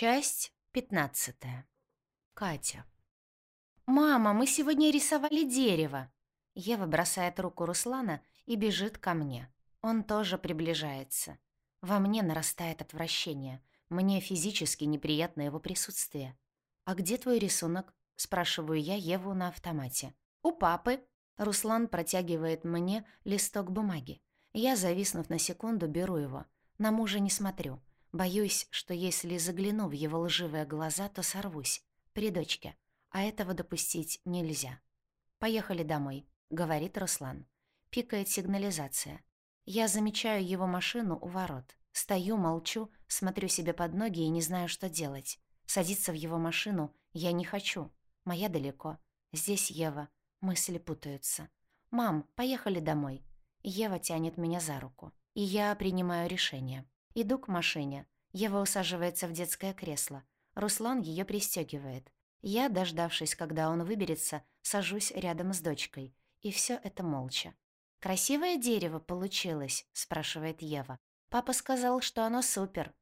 Часть пятнадцатая. Катя. «Мама, мы сегодня рисовали дерево!» Ева бросает руку Руслана и бежит ко мне. Он тоже приближается. Во мне нарастает отвращение. Мне физически неприятно его присутствие. «А где твой рисунок?» — спрашиваю я Еву на автомате. «У папы». Руслан протягивает мне листок бумаги. Я, зависнув на секунду, беру его. На мужа не смотрю. Боюсь, что если загляну в его лживые глаза, то сорвусь. При дочке. А этого допустить нельзя. «Поехали домой», — говорит Руслан. Пикает сигнализация. Я замечаю его машину у ворот. Стою, молчу, смотрю себе под ноги и не знаю, что делать. Садиться в его машину я не хочу. Моя далеко. Здесь Ева. Мысли путаются. «Мам, поехали домой». Ева тянет меня за руку. И я принимаю решение. Иду к машине. Ева усаживается в детское кресло. Руслан ее пристегивает. Я, дождавшись, когда он выберется, сажусь рядом с дочкой. И все это молча. «Красивое дерево получилось?» — спрашивает Ева. «Папа сказал, что оно супер».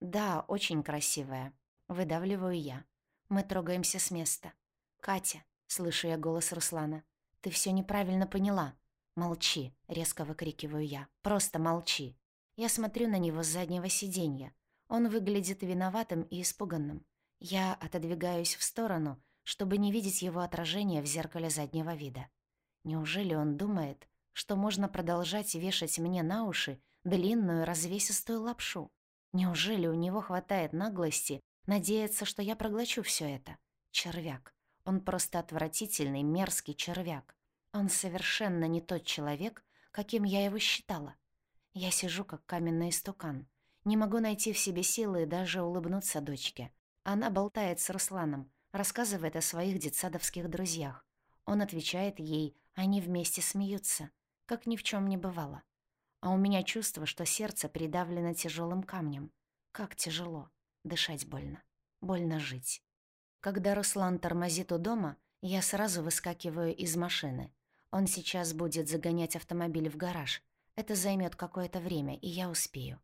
«Да, очень красивое». Выдавливаю я. Мы трогаемся с места. «Катя», — слышу я голос Руслана, — «ты все неправильно поняла». «Молчи», — резко выкрикиваю я. «Просто молчи». Я смотрю на него с заднего сиденья. Он выглядит виноватым и испуганным. Я отодвигаюсь в сторону, чтобы не видеть его отражение в зеркале заднего вида. Неужели он думает, что можно продолжать вешать мне на уши длинную развесистую лапшу? Неужели у него хватает наглости надеяться, что я проглочу все это? Червяк. Он просто отвратительный, мерзкий червяк. Он совершенно не тот человек, каким я его считала. Я сижу, как каменный истукан. Не могу найти в себе силы даже улыбнуться дочке. Она болтает с Русланом, рассказывает о своих детсадовских друзьях. Он отвечает ей, они вместе смеются, как ни в чем не бывало. А у меня чувство, что сердце придавлено тяжелым камнем. Как тяжело. Дышать больно. Больно жить. Когда Руслан тормозит у дома, я сразу выскакиваю из машины. Он сейчас будет загонять автомобиль в гараж. Это займет какое-то время, и я успею.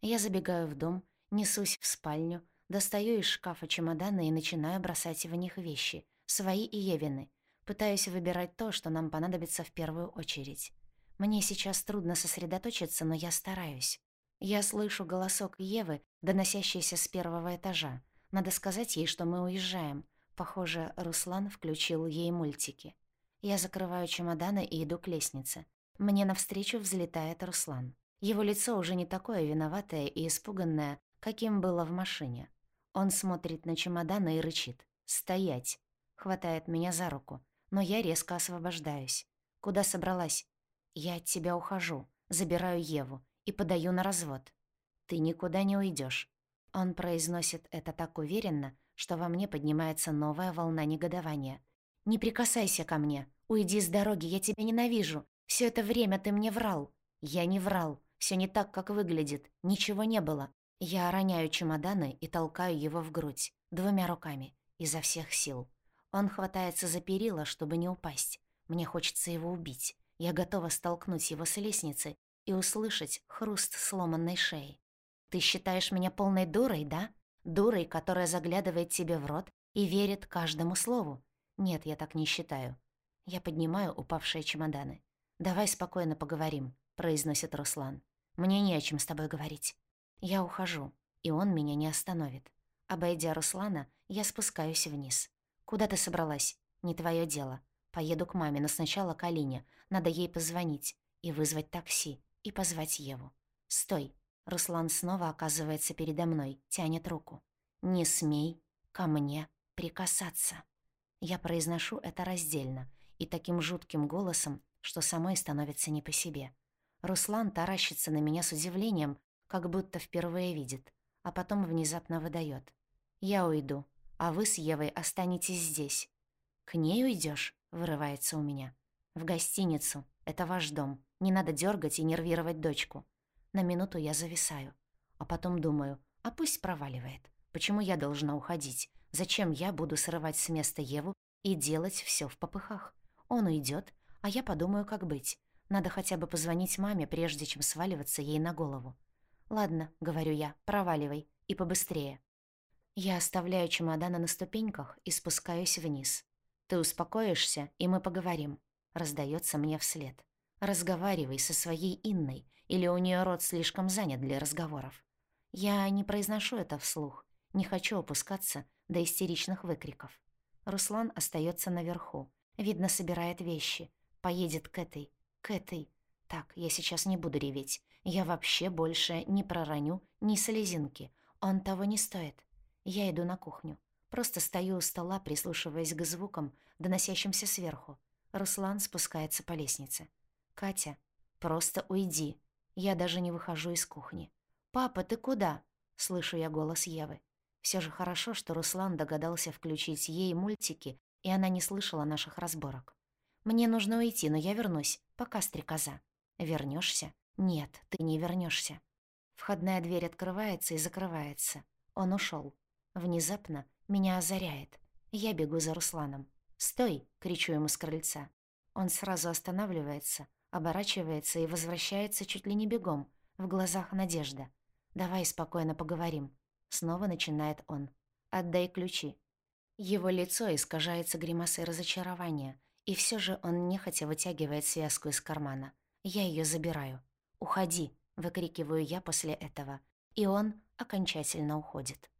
Я забегаю в дом, несусь в спальню, достаю из шкафа чемоданы и начинаю бросать в них вещи, свои и Евины. Пытаюсь выбирать то, что нам понадобится в первую очередь. Мне сейчас трудно сосредоточиться, но я стараюсь. Я слышу голосок Евы, доносящийся с первого этажа. Надо сказать ей, что мы уезжаем. Похоже, Руслан включил ей мультики. Я закрываю чемоданы и иду к лестнице. Мне навстречу взлетает Руслан. Его лицо уже не такое виноватое и испуганное, каким было в машине. Он смотрит на чемоданы и рычит. «Стоять!» Хватает меня за руку, но я резко освобождаюсь. «Куда собралась?» «Я от тебя ухожу, забираю Еву и подаю на развод». «Ты никуда не уйдешь. Он произносит это так уверенно, что во мне поднимается новая волна негодования. «Не прикасайся ко мне! Уйди с дороги, я тебя ненавижу! Все это время ты мне врал. Я не врал. Все не так, как выглядит. Ничего не было. Я роняю чемоданы и толкаю его в грудь. Двумя руками. Изо всех сил. Он хватается за перила, чтобы не упасть. Мне хочется его убить. Я готова столкнуть его с лестницы и услышать хруст сломанной шеи. «Ты считаешь меня полной дурой, да? Дурой, которая заглядывает тебе в рот и верит каждому слову? Нет, я так не считаю». Я поднимаю упавшие чемоданы. «Давай спокойно поговорим», — произносит Руслан. «Мне не о чем с тобой говорить». Я ухожу, и он меня не остановит. Обойдя Руслана, я спускаюсь вниз. «Куда ты собралась? Не твое дело. Поеду к маме, но сначала к Алине. Надо ей позвонить и вызвать такси, и позвать Еву. Стой!» Руслан снова оказывается передо мной, тянет руку. «Не смей ко мне прикасаться». Я произношу это раздельно и таким жутким голосом, что самой становится не по себе. Руслан таращится на меня с удивлением, как будто впервые видит, а потом внезапно выдает. «Я уйду, а вы с Евой останетесь здесь». «К ней уйдешь? вырывается у меня. «В гостиницу. Это ваш дом. Не надо дергать и нервировать дочку». На минуту я зависаю, а потом думаю, а пусть проваливает. Почему я должна уходить? Зачем я буду срывать с места Еву и делать все в попыхах? Он уйдет, а я подумаю, как быть. Надо хотя бы позвонить маме, прежде чем сваливаться ей на голову. «Ладно», — говорю я, — «проваливай. И побыстрее». Я оставляю чемоданы на ступеньках и спускаюсь вниз. «Ты успокоишься, и мы поговорим», — раздается мне вслед. «Разговаривай со своей Инной, или у нее рот слишком занят для разговоров». Я не произношу это вслух, не хочу опускаться до истеричных выкриков. Руслан остается наверху, видно, собирает вещи, поедет к этой, к этой. Так, я сейчас не буду реветь, я вообще больше не пророню ни слезинки, он того не стоит. Я иду на кухню. Просто стою у стола, прислушиваясь к звукам, доносящимся сверху. Руслан спускается по лестнице. «Катя, просто уйди». Я даже не выхожу из кухни. «Папа, ты куда?» — слышу я голос Евы. Все же хорошо, что Руслан догадался включить ей мультики, и она не слышала наших разборок. «Мне нужно уйти, но я вернусь, пока стрекоза». Вернешься? Нет, ты не вернешься. Входная дверь открывается и закрывается. Он ушел. Внезапно меня озаряет. Я бегу за Русланом. «Стой!» — кричу ему с крыльца. Он сразу останавливается, оборачивается и возвращается чуть ли не бегом. В глазах надежда. «Давай спокойно поговорим». Снова начинает он. «Отдай ключи». Его лицо искажается гримасой разочарования, и все же он нехотя вытягивает связку из кармана. Я ее забираю. «Уходи!» — выкрикиваю я после этого. И он окончательно уходит.